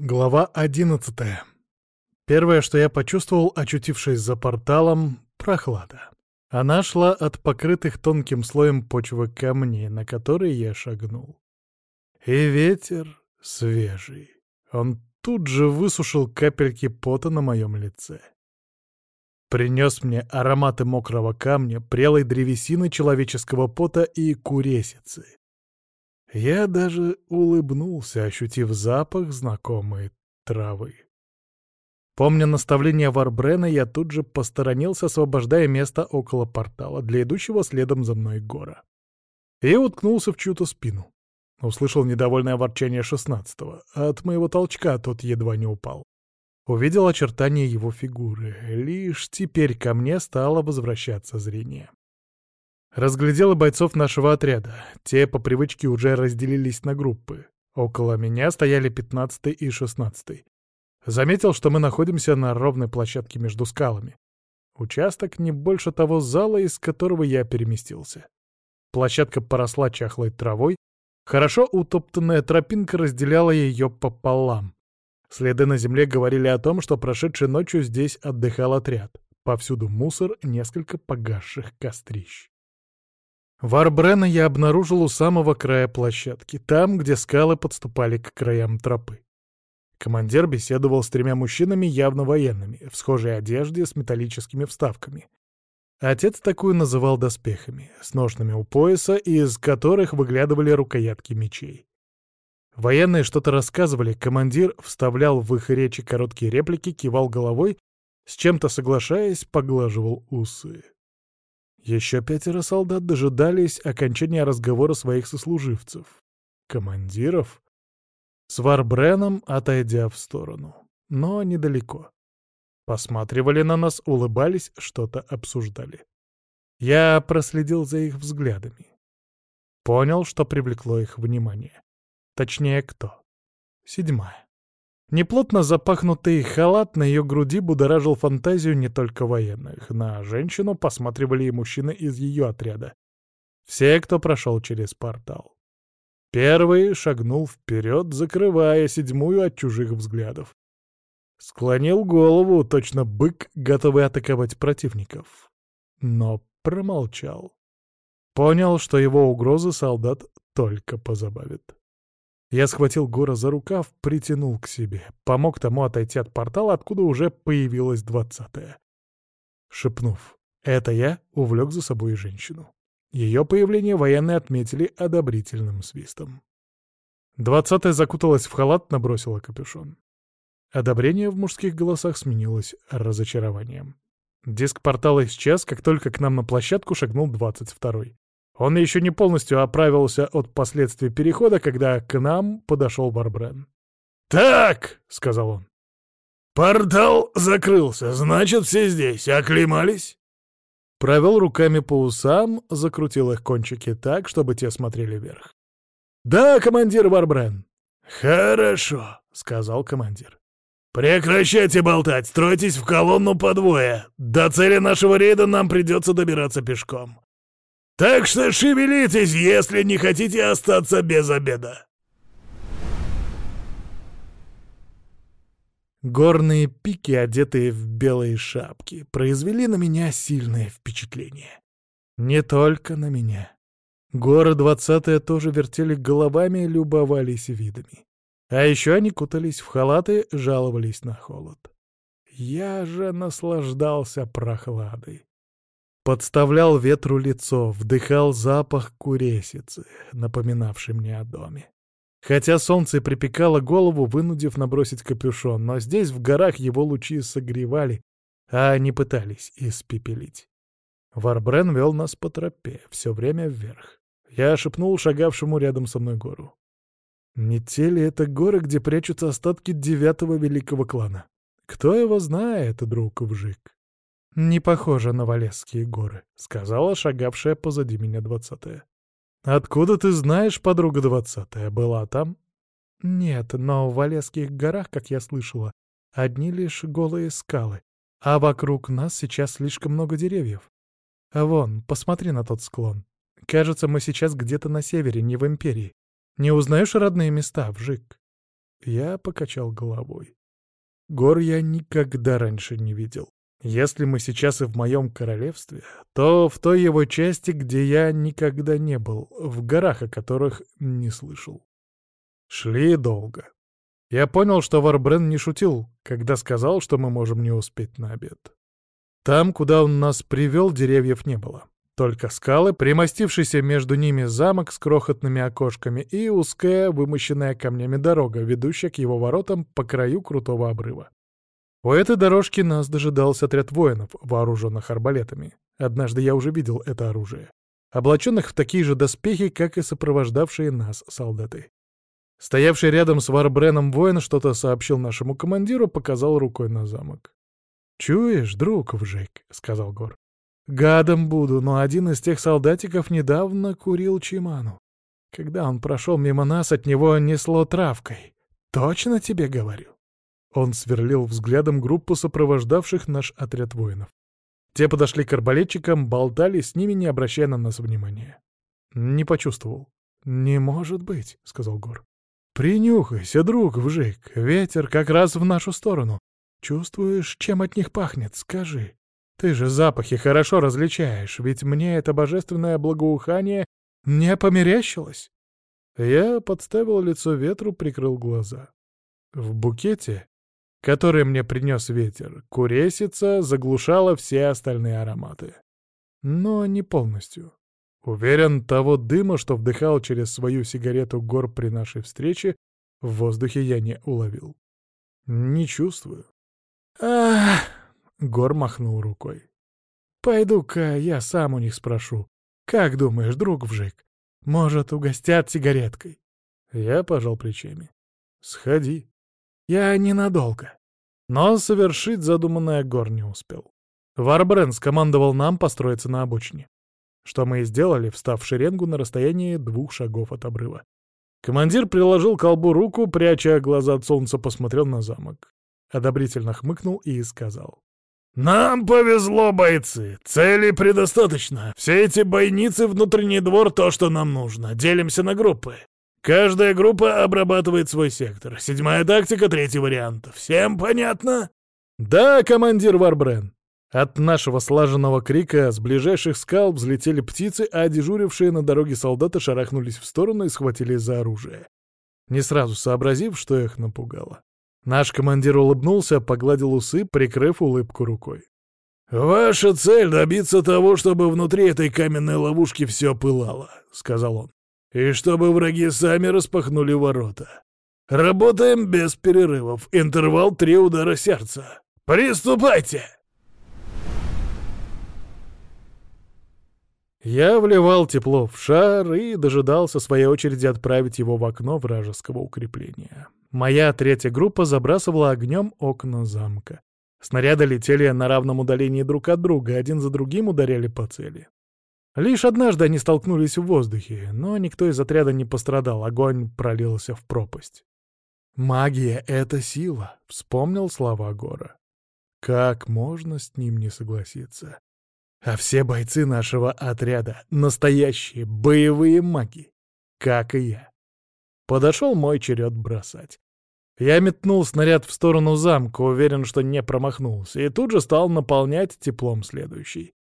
Глава одиннадцатая. Первое, что я почувствовал, очутившись за порталом — прохлада. Она шла от покрытых тонким слоем почвы камней, на которые я шагнул. И ветер свежий. Он тут же высушил капельки пота на моем лице. Принес мне ароматы мокрого камня, прелой древесины человеческого пота и куресицы. Я даже улыбнулся, ощутив запах знакомой травы. Помня наставление Варбрена, я тут же посторонился, освобождая место около портала для идущего следом за мной гора. И уткнулся в чью-то спину. Услышал недовольное ворчание шестнадцатого. От моего толчка тот едва не упал. Увидел очертания его фигуры. Лишь теперь ко мне стало возвращаться зрение. Разглядел бойцов нашего отряда. Те по привычке уже разделились на группы. Около меня стояли пятнадцатый и шестнадцатый. Заметил, что мы находимся на ровной площадке между скалами. Участок не больше того зала, из которого я переместился. Площадка поросла чахлой травой, хорошо утоптанная тропинка разделяла ее пополам. Следы на земле говорили о том, что прошедшей ночью здесь отдыхал отряд. Повсюду мусор, несколько погасших кострищ. Варбрена я обнаружил у самого края площадки, там, где скалы подступали к краям тропы. Командир беседовал с тремя мужчинами, явно военными, в схожей одежде с металлическими вставками. Отец такую называл доспехами, с ножными у пояса, из которых выглядывали рукоятки мечей. Военные что-то рассказывали, командир вставлял в их речи короткие реплики, кивал головой, с чем-то соглашаясь, поглаживал усы. Еще пятеро солдат дожидались окончания разговора своих сослуживцев. Командиров? С Варбреном, отойдя в сторону. Но недалеко. Посматривали на нас, улыбались, что-то обсуждали. Я проследил за их взглядами. Понял, что привлекло их внимание. Точнее, кто? Седьмая. Неплотно запахнутый халат на ее груди будоражил фантазию не только военных. На женщину посматривали и мужчины из ее отряда. Все, кто прошел через портал. Первый шагнул вперед, закрывая седьмую от чужих взглядов. Склонил голову, точно бык, готовый атаковать противников. Но промолчал. Понял, что его угрозы солдат только позабавит. Я схватил Гора за рукав, притянул к себе, помог тому отойти от портала, откуда уже появилась двадцатая. Шепнув «Это я», увлек за собой женщину. Ее появление военные отметили одобрительным свистом. Двадцатая закуталась в халат, набросила капюшон. Одобрение в мужских голосах сменилось разочарованием. Диск портала исчез, как только к нам на площадку шагнул двадцать второй. Он еще не полностью оправился от последствий перехода, когда к нам подошел Барбрен. «Так!» — сказал он. «Портал закрылся, значит, все здесь. Оклемались?» Провел руками по усам, закрутил их кончики так, чтобы те смотрели вверх. «Да, командир Барбрен!» «Хорошо», — сказал командир. «Прекращайте болтать, стройтесь в колонну по двое. До цели нашего рейда нам придется добираться пешком. Так что шевелитесь, если не хотите остаться без обеда. Горные пики, одетые в белые шапки, произвели на меня сильное впечатление. Не только на меня. Горы двадцатые тоже вертели головами и любовались видами. А еще они кутались в халаты, жаловались на холод. Я же наслаждался прохладой. Подставлял ветру лицо, вдыхал запах куресицы, напоминавший мне о доме. Хотя солнце припекало голову, вынудив набросить капюшон, но здесь в горах его лучи согревали, а не пытались испепелить. Варбрен вел нас по тропе, все время вверх. Я шепнул шагавшему рядом со мной гору. Не те ли это горы, где прячутся остатки девятого великого клана? Кто его знает, друг Вжик? «Не похоже на Валесские горы», — сказала шагавшая позади меня двадцатая. «Откуда ты знаешь, подруга двадцатая? Была там?» «Нет, но в Валесских горах, как я слышала, одни лишь голые скалы, а вокруг нас сейчас слишком много деревьев. Вон, посмотри на тот склон. Кажется, мы сейчас где-то на севере, не в Империи. Не узнаешь родные места, Вжик?» Я покачал головой. Гор я никогда раньше не видел. Если мы сейчас и в моем королевстве, то в той его части, где я никогда не был, в горах, о которых не слышал. Шли долго. Я понял, что Варбрен не шутил, когда сказал, что мы можем не успеть на обед. Там, куда он нас привел, деревьев не было. Только скалы, примостившийся между ними замок с крохотными окошками и узкая, вымощенная камнями дорога, ведущая к его воротам по краю крутого обрыва. У этой дорожки нас дожидался отряд воинов, вооруженных арбалетами. Однажды я уже видел это оружие. Облаченных в такие же доспехи, как и сопровождавшие нас солдаты. Стоявший рядом с Варбреном воин что-то сообщил нашему командиру, показал рукой на замок. «Чуешь, друг Вжик?» — сказал Гор. «Гадом буду, но один из тех солдатиков недавно курил чиману. Когда он прошел мимо нас, от него несло травкой. Точно тебе говорю?» Он сверлил взглядом группу сопровождавших наш отряд воинов. Те подошли к арбалетчикам, болтали с ними, не обращая на нас внимания. Не почувствовал. «Не может быть», — сказал Гор. «Принюхайся, друг Вжик, ветер как раз в нашу сторону. Чувствуешь, чем от них пахнет, скажи. Ты же запахи хорошо различаешь, ведь мне это божественное благоухание не померещилось». Я подставил лицо ветру, прикрыл глаза. В букете который мне принес ветер, куресица заглушала все остальные ароматы. Но не полностью. Уверен, того дыма, что вдыхал через свою сигарету гор при нашей встрече, в воздухе я не уловил. Не чувствую. Ах! Гор махнул рукой. Пойду-ка я сам у них спрошу. Как думаешь, друг Вжик? Может, угостят сигареткой? Я пожал плечами. Сходи. Я ненадолго. Но совершить задуманное Гор не успел. Варбрен скомандовал нам построиться на обочине. Что мы и сделали, встав в шеренгу на расстоянии двух шагов от обрыва. Командир приложил колбу руку, пряча глаза от солнца, посмотрел на замок. Одобрительно хмыкнул и сказал. «Нам повезло, бойцы! Целей предостаточно. Все эти бойницы, внутренний двор — то, что нам нужно. Делимся на группы. Каждая группа обрабатывает свой сектор. Седьмая тактика, третий вариант. Всем понятно? Да, командир Варбрен. От нашего слаженного крика с ближайших скал взлетели птицы, а дежурившие на дороге солдаты шарахнулись в сторону и схватились за оружие. Не сразу сообразив, что их напугало. Наш командир улыбнулся, погладил усы, прикрыв улыбку рукой. «Ваша цель — добиться того, чтобы внутри этой каменной ловушки все пылало», — сказал он и чтобы враги сами распахнули ворота. Работаем без перерывов. Интервал три удара сердца. Приступайте!» Я вливал тепло в шар и дожидался своей очереди отправить его в окно вражеского укрепления. Моя третья группа забрасывала огнем окна замка. Снаряды летели на равном удалении друг от друга, один за другим ударяли по цели. Лишь однажды они столкнулись в воздухе, но никто из отряда не пострадал, огонь пролился в пропасть. «Магия — это сила», — вспомнил слова Гора. Как можно с ним не согласиться? А все бойцы нашего отряда — настоящие боевые маги, как и я. Подошел мой черед бросать. Я метнул снаряд в сторону замка, уверен, что не промахнулся, и тут же стал наполнять теплом следующий.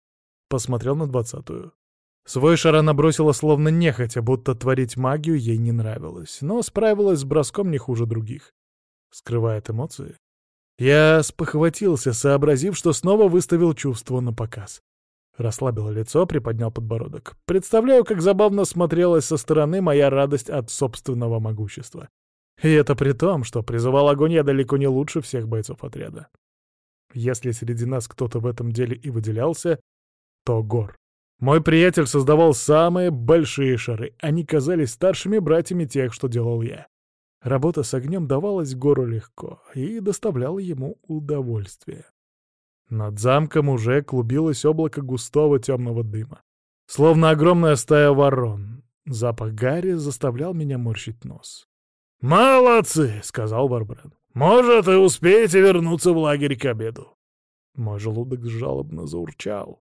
Посмотрел на двадцатую. Свой шар она бросила словно нехотя, будто творить магию ей не нравилось, но справилась с броском не хуже других. Скрывает эмоции. Я спохватился, сообразив, что снова выставил чувство на показ. Расслабил лицо, приподнял подбородок. Представляю, как забавно смотрелась со стороны моя радость от собственного могущества. И это при том, что призывал огонь я далеко не лучше всех бойцов отряда. Если среди нас кто-то в этом деле и выделялся, то Гор. Мой приятель создавал самые большие шары. Они казались старшими братьями тех, что делал я. Работа с огнем давалась гору легко и доставляла ему удовольствие. Над замком уже клубилось облако густого темного дыма. Словно огромная стая ворон. Запах гари заставлял меня морщить нос. «Молодцы!» — сказал Барбрен. «Может, и успеете вернуться в лагерь к обеду». Мой желудок жалобно заурчал.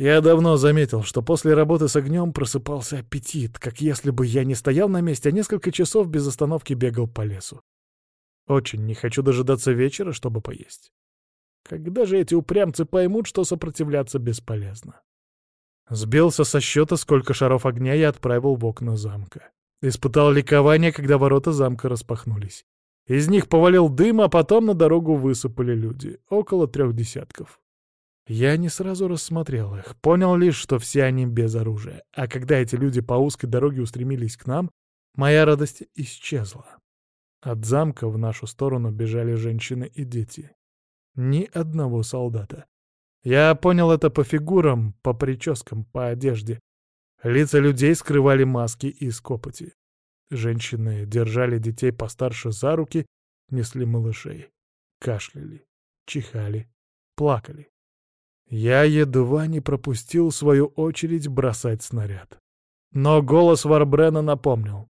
Я давно заметил, что после работы с огнем просыпался аппетит, как если бы я не стоял на месте, а несколько часов без остановки бегал по лесу. Очень не хочу дожидаться вечера, чтобы поесть. Когда же эти упрямцы поймут, что сопротивляться бесполезно? Сбился со счета, сколько шаров огня я отправил в окна замка. Испытал ликование, когда ворота замка распахнулись. Из них повалил дым, а потом на дорогу высыпали люди. Около трех десятков. Я не сразу рассмотрел их, понял лишь, что все они без оружия. А когда эти люди по узкой дороге устремились к нам, моя радость исчезла. От замка в нашу сторону бежали женщины и дети. Ни одного солдата. Я понял это по фигурам, по прическам, по одежде. Лица людей скрывали маски из копоти. Женщины держали детей постарше за руки, несли малышей. Кашляли, чихали, плакали. Я едва не пропустил свою очередь бросать снаряд. Но голос Варбрена напомнил.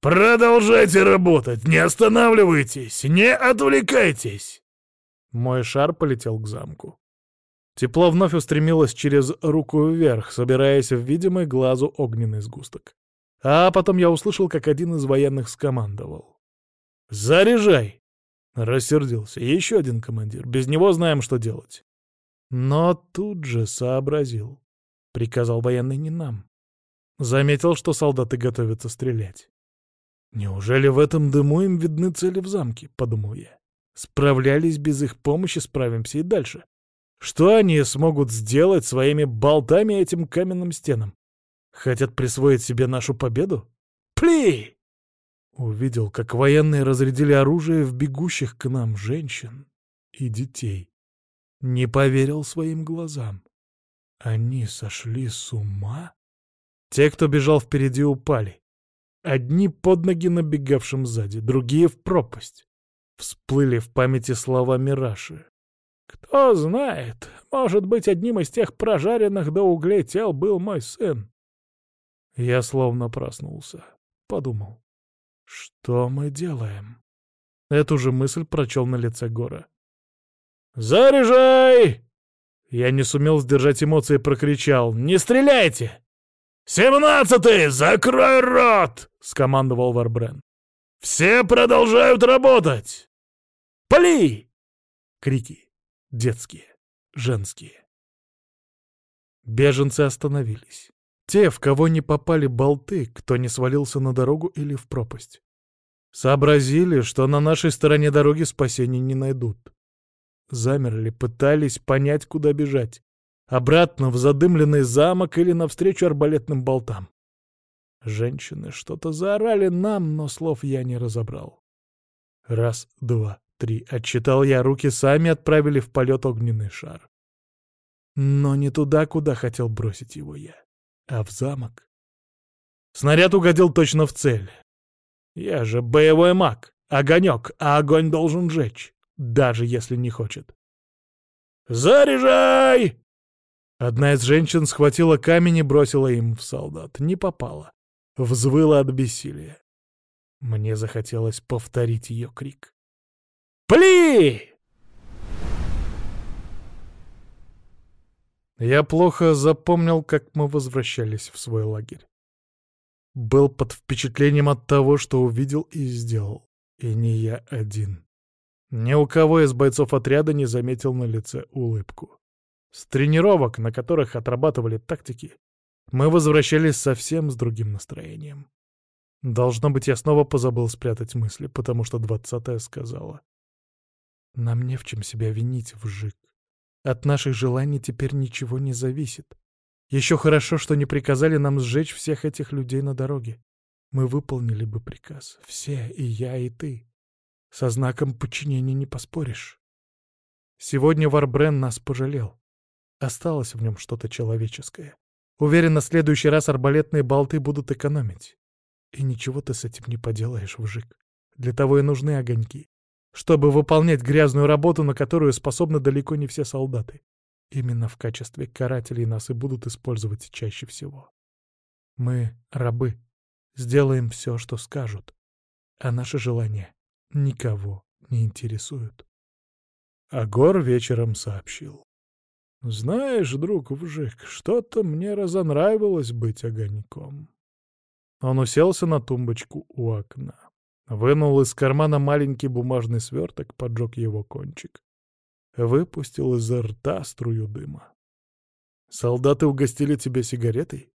«Продолжайте работать, не останавливайтесь, не отвлекайтесь!» Мой шар полетел к замку. Тепло вновь устремилось через руку вверх, собираясь в видимый глазу огненный сгусток. А потом я услышал, как один из военных скомандовал. «Заряжай!» Рассердился. Еще один командир. Без него знаем, что делать. Но тут же сообразил. Приказал военный не нам. Заметил, что солдаты готовятся стрелять. «Неужели в этом дыму им видны цели в замке?» — подумал я. «Справлялись без их помощи, справимся и дальше. Что они смогут сделать своими болтами этим каменным стенам? Хотят присвоить себе нашу победу? Пли!» Увидел, как военные разрядили оружие в бегущих к нам женщин и детей. Не поверил своим глазам. Они сошли с ума? Те, кто бежал впереди, упали. Одни под ноги набегавшим сзади, другие в пропасть. Всплыли в памяти слова Мираши. «Кто знает, может быть, одним из тех прожаренных до углей тел был мой сын». Я словно проснулся. Подумал, что мы делаем? Эту же мысль прочел на лице Гора. «Заряжай!» Я не сумел сдержать эмоции и прокричал. «Не стреляйте!» «Семнадцатый! Закрой рот!» — скомандовал Варбрен. «Все продолжают работать!» «Пали!» Крики. Детские. Женские. Беженцы остановились. Те, в кого не попали болты, кто не свалился на дорогу или в пропасть. Сообразили, что на нашей стороне дороги спасения не найдут. Замерли, пытались понять, куда бежать. Обратно в задымленный замок или навстречу арбалетным болтам. Женщины что-то заорали нам, но слов я не разобрал. Раз, два, три. Отчитал я, руки сами отправили в полет огненный шар. Но не туда, куда хотел бросить его я, а в замок. Снаряд угодил точно в цель. Я же боевой маг, огонек, а огонь должен жечь, даже если не хочет. «Заряжай!» Одна из женщин схватила камень и бросила им в солдат. Не попала. Взвыла от бессилия. Мне захотелось повторить ее крик. «Пли!» Я плохо запомнил, как мы возвращались в свой лагерь. Был под впечатлением от того, что увидел и сделал. И не я один. Ни у кого из бойцов отряда не заметил на лице улыбку. С тренировок, на которых отрабатывали тактики, мы возвращались совсем с другим настроением. Должно быть, я снова позабыл спрятать мысли, потому что двадцатая сказала. Нам не в чем себя винить, вжик. От наших желаний теперь ничего не зависит. Еще хорошо, что не приказали нам сжечь всех этих людей на дороге. Мы выполнили бы приказ. Все, и я, и ты. Со знаком подчинения не поспоришь. Сегодня Варбрен нас пожалел. Осталось в нем что-то человеческое. Уверен, на следующий раз арбалетные болты будут экономить. И ничего ты с этим не поделаешь, Вжик. Для того и нужны огоньки. Чтобы выполнять грязную работу, на которую способны далеко не все солдаты. Именно в качестве карателей нас и будут использовать чаще всего. Мы — рабы. Сделаем все, что скажут. А наши желания никого не интересуют. Агор вечером сообщил. «Знаешь, друг Вжик, что-то мне разонравилось быть огоньком». Он уселся на тумбочку у окна. Вынул из кармана маленький бумажный сверток, поджег его кончик. Выпустил изо рта струю дыма. «Солдаты угостили тебя сигаретой?»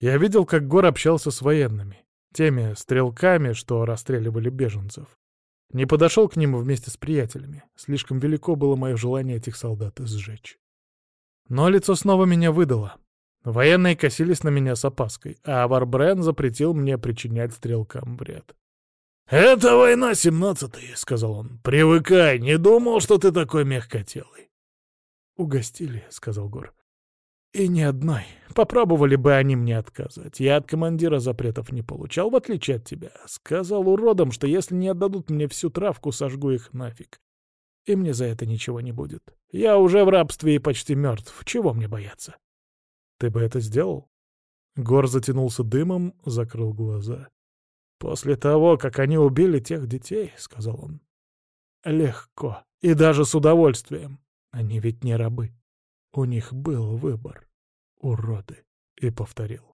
Я видел, как Гор общался с военными, теми стрелками, что расстреливали беженцев. Не подошел к ним вместе с приятелями. Слишком велико было мое желание этих солдат сжечь. Но лицо снова меня выдало. Военные косились на меня с опаской, а Варбрен запретил мне причинять стрелкам вред. «Это война семнадцатая», — сказал он. «Привыкай, не думал, что ты такой мягкотелый». «Угостили», — сказал Гор. «И ни одной. Попробовали бы они мне отказать. Я от командира запретов не получал, в отличие от тебя. Сказал уродам, что если не отдадут мне всю травку, сожгу их нафиг. И мне за это ничего не будет. Я уже в рабстве и почти мертв. Чего мне бояться?» «Ты бы это сделал?» Гор затянулся дымом, закрыл глаза. «После того, как они убили тех детей», — сказал он. «Легко. И даже с удовольствием. Они ведь не рабы. У них был выбор. Уроды». И повторил.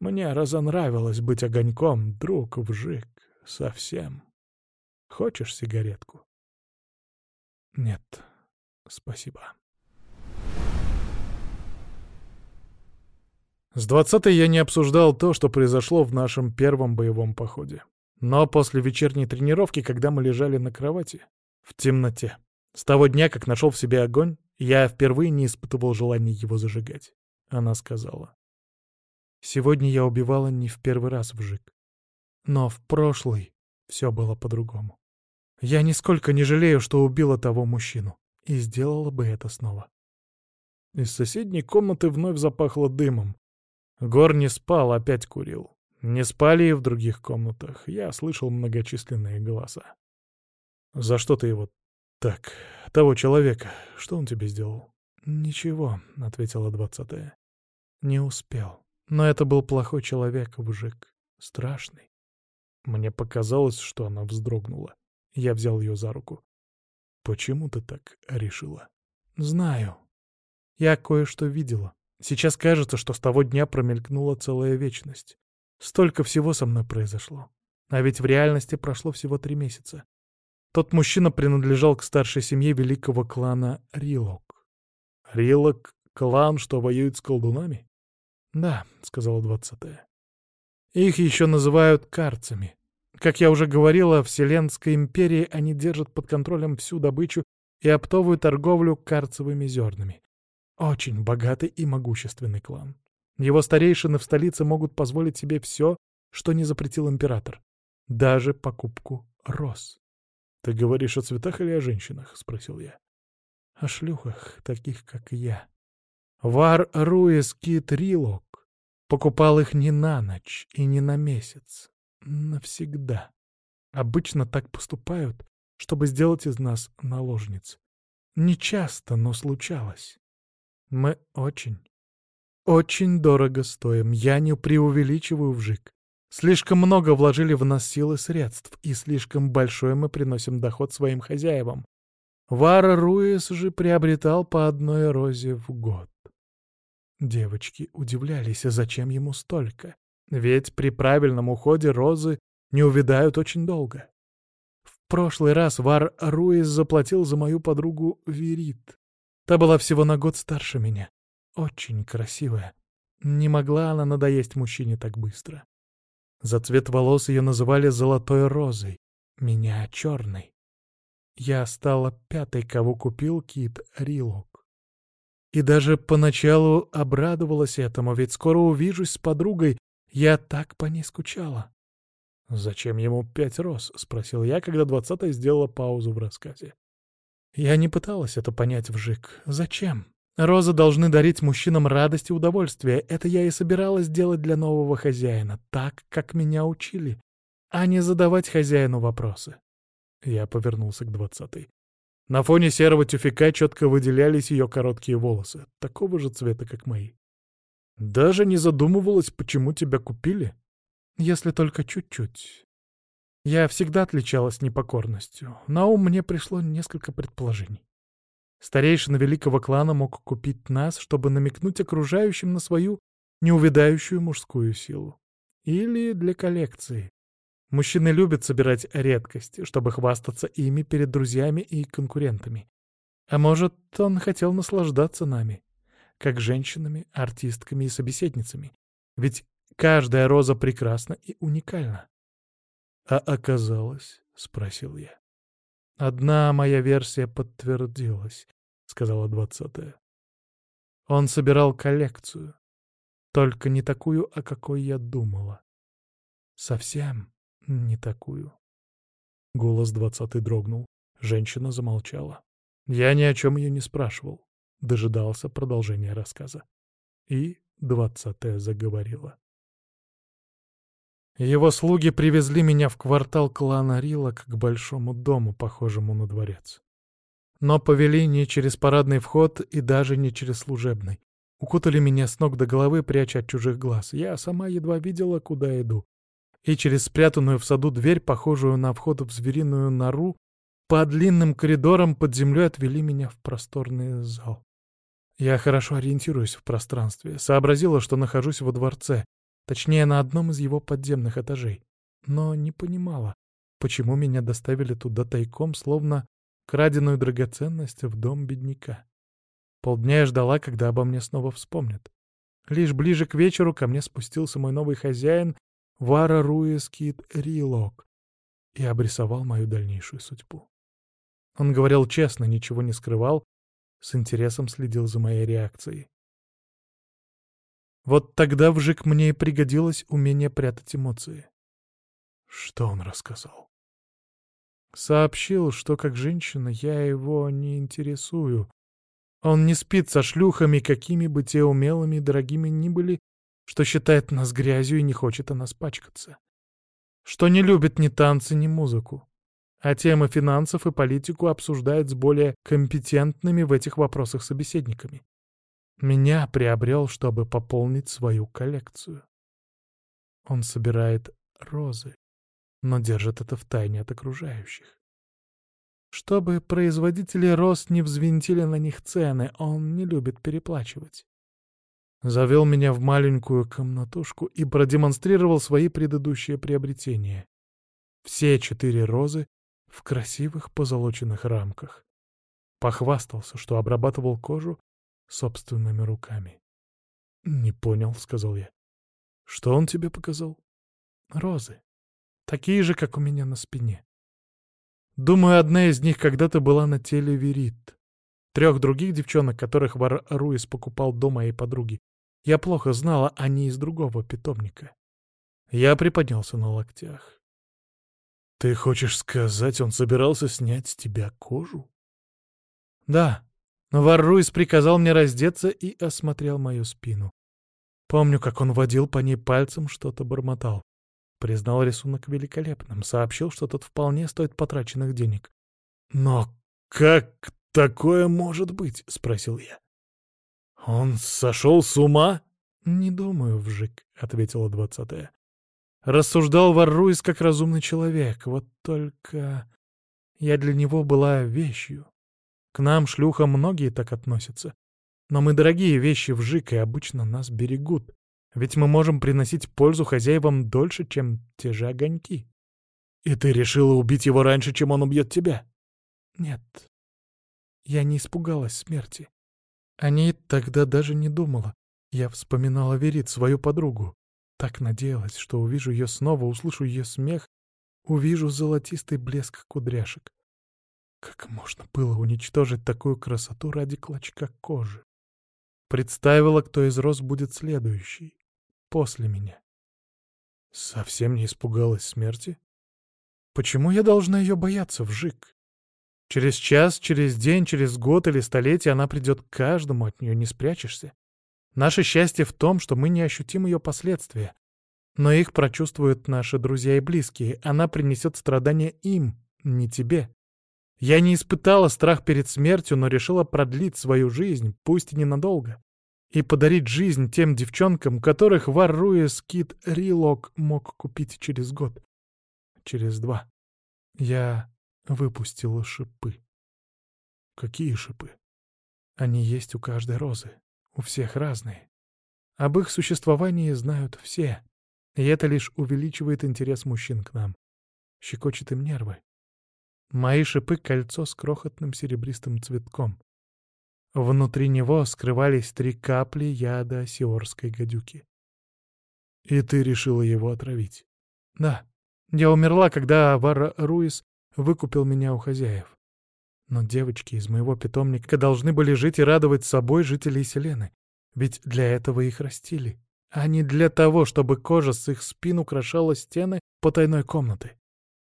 «Мне разонравилось быть огоньком, друг, вжик. Совсем. Хочешь сигаретку?» «Нет, спасибо». С двадцатой я не обсуждал то, что произошло в нашем первом боевом походе. Но после вечерней тренировки, когда мы лежали на кровати, в темноте, с того дня, как нашел в себе огонь, я впервые не испытывал желания его зажигать. Она сказала. Сегодня я убивала не в первый раз вжиг. Но в прошлый все было по-другому. Я нисколько не жалею, что убила того мужчину. И сделала бы это снова. Из соседней комнаты вновь запахло дымом. Гор не спал, опять курил. Не спали и в других комнатах. Я слышал многочисленные голоса. «За что ты его так? Того человека. Что он тебе сделал?» «Ничего», — ответила двадцатая. «Не успел. Но это был плохой человек, Вжик. Страшный». Мне показалось, что она вздрогнула. Я взял ее за руку. «Почему ты так решила?» «Знаю. Я кое-что видела. Сейчас кажется, что с того дня промелькнула целая вечность. Столько всего со мной произошло. А ведь в реальности прошло всего три месяца. Тот мужчина принадлежал к старшей семье великого клана Рилок. Рилок — клан, что воюет с колдунами? Да, — сказала двадцатая. Их еще называют карцами. Как я уже говорила, в Вселенской империи они держат под контролем всю добычу и оптовую торговлю карцевыми зернами. Очень богатый и могущественный клан. Его старейшины в столице могут позволить себе все, что не запретил император. Даже покупку роз. «Ты говоришь о цветах или о женщинах?» — спросил я. «О шлюхах, таких как я. Вар Руис Кит Рилок покупал их не на ночь и не на месяц. Навсегда. Обычно так поступают, чтобы сделать из нас наложниц. Не часто, но случалось. Мы очень, очень дорого стоим. Я не преувеличиваю вжик. Слишком много вложили в нас сил и средств, и слишком большой мы приносим доход своим хозяевам. Вара Руис же приобретал по одной розе в год. Девочки удивлялись, зачем ему столько. Ведь при правильном уходе розы не увядают очень долго. В прошлый раз Вар Руис заплатил за мою подругу Верит. Та была всего на год старше меня. Очень красивая. Не могла она надоесть мужчине так быстро. За цвет волос ее называли «золотой розой», меня — черной. Я стала пятой, кого купил Кит Рилок. И даже поначалу обрадовалась этому, ведь скоро увижусь с подругой, я так по ней скучала. «Зачем ему пять роз?» — спросил я, когда двадцатая сделала паузу в рассказе. Я не пыталась это понять вжик. Зачем? Розы должны дарить мужчинам радость и удовольствие. Это я и собиралась делать для нового хозяина, так, как меня учили, а не задавать хозяину вопросы. Я повернулся к двадцатой. На фоне серого тюфяка четко выделялись ее короткие волосы, такого же цвета, как мои. Даже не задумывалась, почему тебя купили? Если только чуть-чуть. Я всегда отличалась непокорностью. На ум мне пришло несколько предположений. Старейшина великого клана мог купить нас, чтобы намекнуть окружающим на свою неувядающую мужскую силу. Или для коллекции. Мужчины любят собирать редкости, чтобы хвастаться ими перед друзьями и конкурентами. А может, он хотел наслаждаться нами, как женщинами, артистками и собеседницами. Ведь каждая роза прекрасна и уникальна. «А оказалось?» — спросил я. «Одна моя версия подтвердилась», — сказала двадцатая. Он собирал коллекцию. Только не такую, о какой я думала. Совсем не такую. Голос двадцатый дрогнул. Женщина замолчала. Я ни о чем ее не спрашивал. Дожидался продолжения рассказа. И двадцатая заговорила. Его слуги привезли меня в квартал клана Рилок к большому дому, похожему на дворец. Но повели не через парадный вход и даже не через служебный. Укутали меня с ног до головы, пряча от чужих глаз. Я сама едва видела, куда иду. И через спрятанную в саду дверь, похожую на вход в звериную нору, по длинным коридорам под землей отвели меня в просторный зал. Я хорошо ориентируюсь в пространстве. Сообразила, что нахожусь во дворце, точнее, на одном из его подземных этажей. Но не понимала, почему меня доставили туда тайком, словно краденую драгоценность в дом бедняка. Полдня я ждала, когда обо мне снова вспомнят. Лишь ближе к вечеру ко мне спустился мой новый хозяин Вара Руэскит Рилок и обрисовал мою дальнейшую судьбу. Он говорил честно, ничего не скрывал, с интересом следил за моей реакцией. Вот тогда вжик мне и пригодилось умение прятать эмоции. Что он рассказал? Сообщил, что как женщина я его не интересую. Он не спит со шлюхами, какими бы те умелыми и дорогими ни были, что считает нас грязью и не хочет о нас пачкаться. Что не любит ни танцы, ни музыку. А темы финансов и политику обсуждает с более компетентными в этих вопросах собеседниками. Меня приобрел, чтобы пополнить свою коллекцию. Он собирает розы но держит это в тайне от окружающих. Чтобы производители роз не взвинтили на них цены, он не любит переплачивать. Завел меня в маленькую комнатушку и продемонстрировал свои предыдущие приобретения. Все четыре розы в красивых позолоченных рамках. Похвастался, что обрабатывал кожу собственными руками. «Не понял», — сказал я. «Что он тебе показал?» «Розы. Такие же, как у меня на спине. Думаю, одна из них когда-то была на теле Верит. Трех других девчонок, которых Вар Руис покупал до моей подруги, я плохо знала, они из другого питомника. Я приподнялся на локтях. «Ты хочешь сказать, он собирался снять с тебя кожу?» «Да, но Вар Руис приказал мне раздеться и осмотрел мою спину. Помню, как он водил по ней пальцем, что-то бормотал. Признал рисунок великолепным, сообщил, что тот вполне стоит потраченных денег. «Но как такое может быть?» — спросил я. «Он сошел с ума?» «Не думаю, Вжик», — ответила двадцатая. Рассуждал Варруис как разумный человек, вот только я для него была вещью. К нам, шлюхам, многие так относятся. Но мы дорогие вещи Вжик, и обычно нас берегут. Ведь мы можем приносить пользу хозяевам дольше, чем те же огоньки. И ты решила убить его раньше, чем он убьет тебя? Нет. Я не испугалась смерти. О ней тогда даже не думала. Я вспоминала Верит, свою подругу. Так надеялась, что увижу ее снова, услышу ее смех, увижу золотистый блеск кудряшек. Как можно было уничтожить такую красоту ради клочка кожи? Представила, кто из роз будет следующий после меня. Совсем не испугалась смерти? Почему я должна ее бояться, вжик? Через час, через день, через год или столетие она придет к каждому, от нее не спрячешься. Наше счастье в том, что мы не ощутим ее последствия. Но их прочувствуют наши друзья и близкие. Она принесет страдания им, не тебе. Я не испытала страх перед смертью, но решила продлить свою жизнь, пусть и ненадолго и подарить жизнь тем девчонкам, которых воруя скит Рилок мог купить через год. Через два. Я выпустила шипы. Какие шипы? Они есть у каждой розы. У всех разные. Об их существовании знают все. И это лишь увеличивает интерес мужчин к нам. щекочет им нервы. Мои шипы — кольцо с крохотным серебристым цветком. Внутри него скрывались три капли яда сиорской гадюки. И ты решила его отравить? Да. Я умерла, когда Вара Руис выкупил меня у хозяев. Но девочки из моего питомника должны были жить и радовать собой жителей Селены. Ведь для этого их растили, а не для того, чтобы кожа с их спин украшала стены потайной комнаты.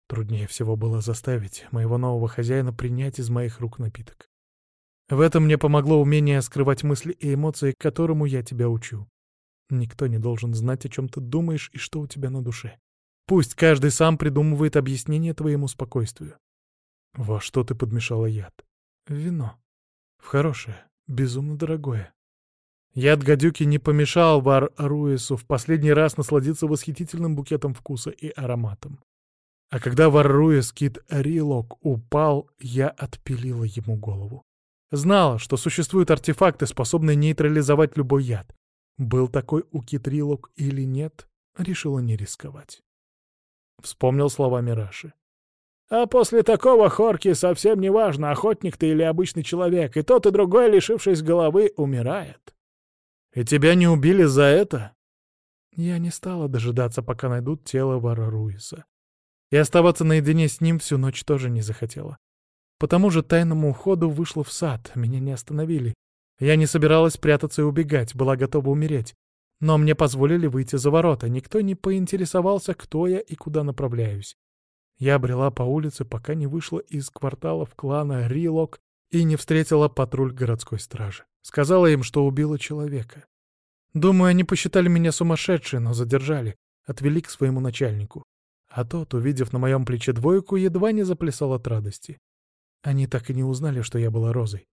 Труднее всего было заставить моего нового хозяина принять из моих рук напиток. В этом мне помогло умение скрывать мысли и эмоции, которому я тебя учу. Никто не должен знать, о чем ты думаешь и что у тебя на душе. Пусть каждый сам придумывает объяснение твоему спокойствию. Во что ты подмешала яд? вино. В хорошее, безумно дорогое. Яд гадюки не помешал Вар Руису в последний раз насладиться восхитительным букетом вкуса и ароматом. А когда Варруис Кит Рилок упал, я отпилила ему голову. Знала, что существуют артефакты, способные нейтрализовать любой яд. Был такой у Китрилок или нет, решила не рисковать. Вспомнил слова Мираши. А после такого Хорки совсем не важно, охотник ты или обычный человек, и тот и другой, лишившись головы, умирает. И тебя не убили за это? Я не стала дожидаться, пока найдут тело Вара Руиса. И оставаться наедине с ним всю ночь тоже не захотела. По тому же тайному уходу вышла в сад, меня не остановили. Я не собиралась прятаться и убегать, была готова умереть. Но мне позволили выйти за ворота, никто не поинтересовался, кто я и куда направляюсь. Я брела по улице, пока не вышла из кварталов клана Рилок и не встретила патруль городской стражи. Сказала им, что убила человека. Думаю, они посчитали меня сумасшедшей, но задержали, отвели к своему начальнику. А тот, увидев на моем плече двойку, едва не заплясал от радости. Они так и не узнали, что я была розой.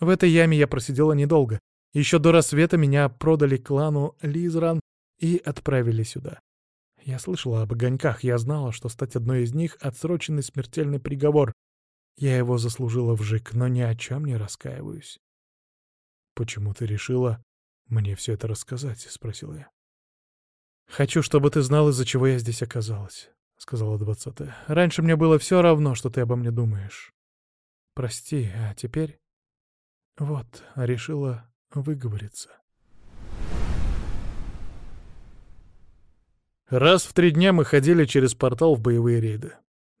В этой яме я просидела недолго. Еще до рассвета меня продали клану Лизран и отправили сюда. Я слышала об огоньках, я знала, что стать одной из них — отсроченный смертельный приговор. Я его заслужила вжик, но ни о чем не раскаиваюсь. «Почему ты решила мне все это рассказать?» — спросил я. «Хочу, чтобы ты знал, из-за чего я здесь оказалась», — сказала двадцатая. «Раньше мне было все равно, что ты обо мне думаешь. Прости, а теперь...» «Вот, решила выговориться». Раз в три дня мы ходили через портал в боевые рейды.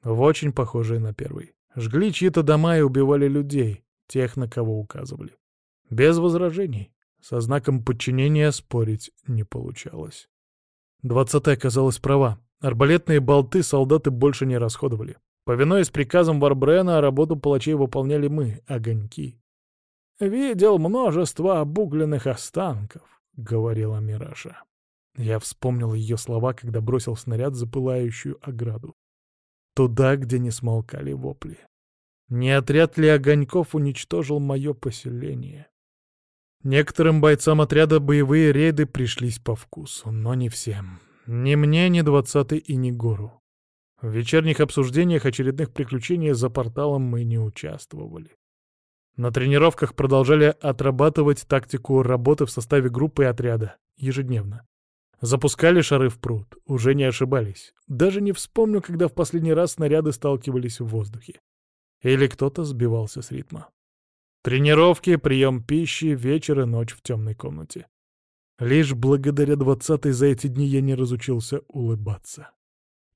В очень похожие на первый. Жгли чьи-то дома и убивали людей, тех, на кого указывали. Без возражений. Со знаком подчинения спорить не получалось. Двадцатая оказалась права. Арбалетные болты солдаты больше не расходовали. Повинуясь приказам Варбрена, работу палачей выполняли мы, огоньки. «Видел множество обугленных останков», — говорила Мираша. Я вспомнил ее слова, когда бросил снаряд за пылающую ограду. Туда, где не смолкали вопли. Не отряд ли огоньков уничтожил мое поселение? Некоторым бойцам отряда боевые рейды пришлись по вкусу, но не всем. Ни мне, ни двадцатый и ни гору. В вечерних обсуждениях очередных приключений за порталом мы не участвовали. На тренировках продолжали отрабатывать тактику работы в составе группы и отряда ежедневно. Запускали шары в пруд, уже не ошибались. Даже не вспомню, когда в последний раз снаряды сталкивались в воздухе. Или кто-то сбивался с ритма. Тренировки, прием пищи, вечер и ночь в темной комнате. Лишь благодаря двадцатой за эти дни я не разучился улыбаться.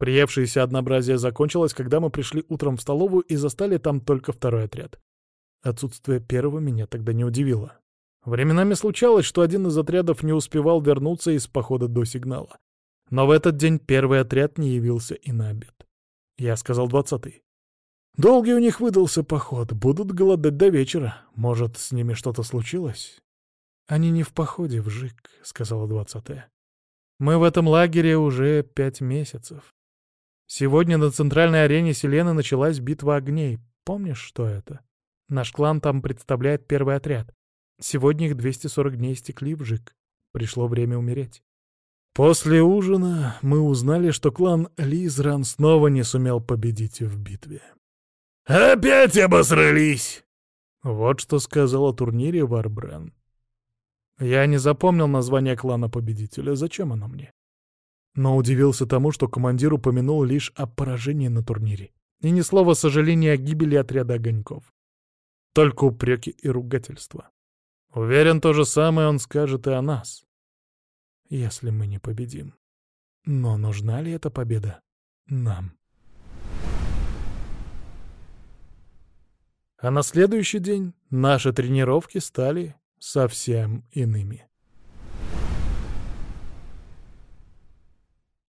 Приевшееся однообразие закончилось, когда мы пришли утром в столовую и застали там только второй отряд. Отсутствие первого меня тогда не удивило. Временами случалось, что один из отрядов не успевал вернуться из похода до сигнала. Но в этот день первый отряд не явился и на обед. Я сказал двадцатый. Долгий у них выдался поход, будут голодать до вечера. Может, с ними что-то случилось? Они не в походе, вжик, — сказала двадцатая. Мы в этом лагере уже пять месяцев. Сегодня на центральной арене Селены началась битва огней. Помнишь, что это? Наш клан там представляет первый отряд. Сегодня их 240 дней истекли, вжик. Пришло время умереть. После ужина мы узнали, что клан Лизран снова не сумел победить в битве. «Опять обосрались!» Вот что сказал о турнире Варбрен. Я не запомнил название клана победителя. Зачем оно мне? Но удивился тому, что командир упомянул лишь о поражении на турнире. И ни слова сожаления о гибели отряда огоньков. Только упреки и ругательства. Уверен, то же самое он скажет и о нас. Если мы не победим. Но нужна ли эта победа нам? А на следующий день наши тренировки стали совсем иными.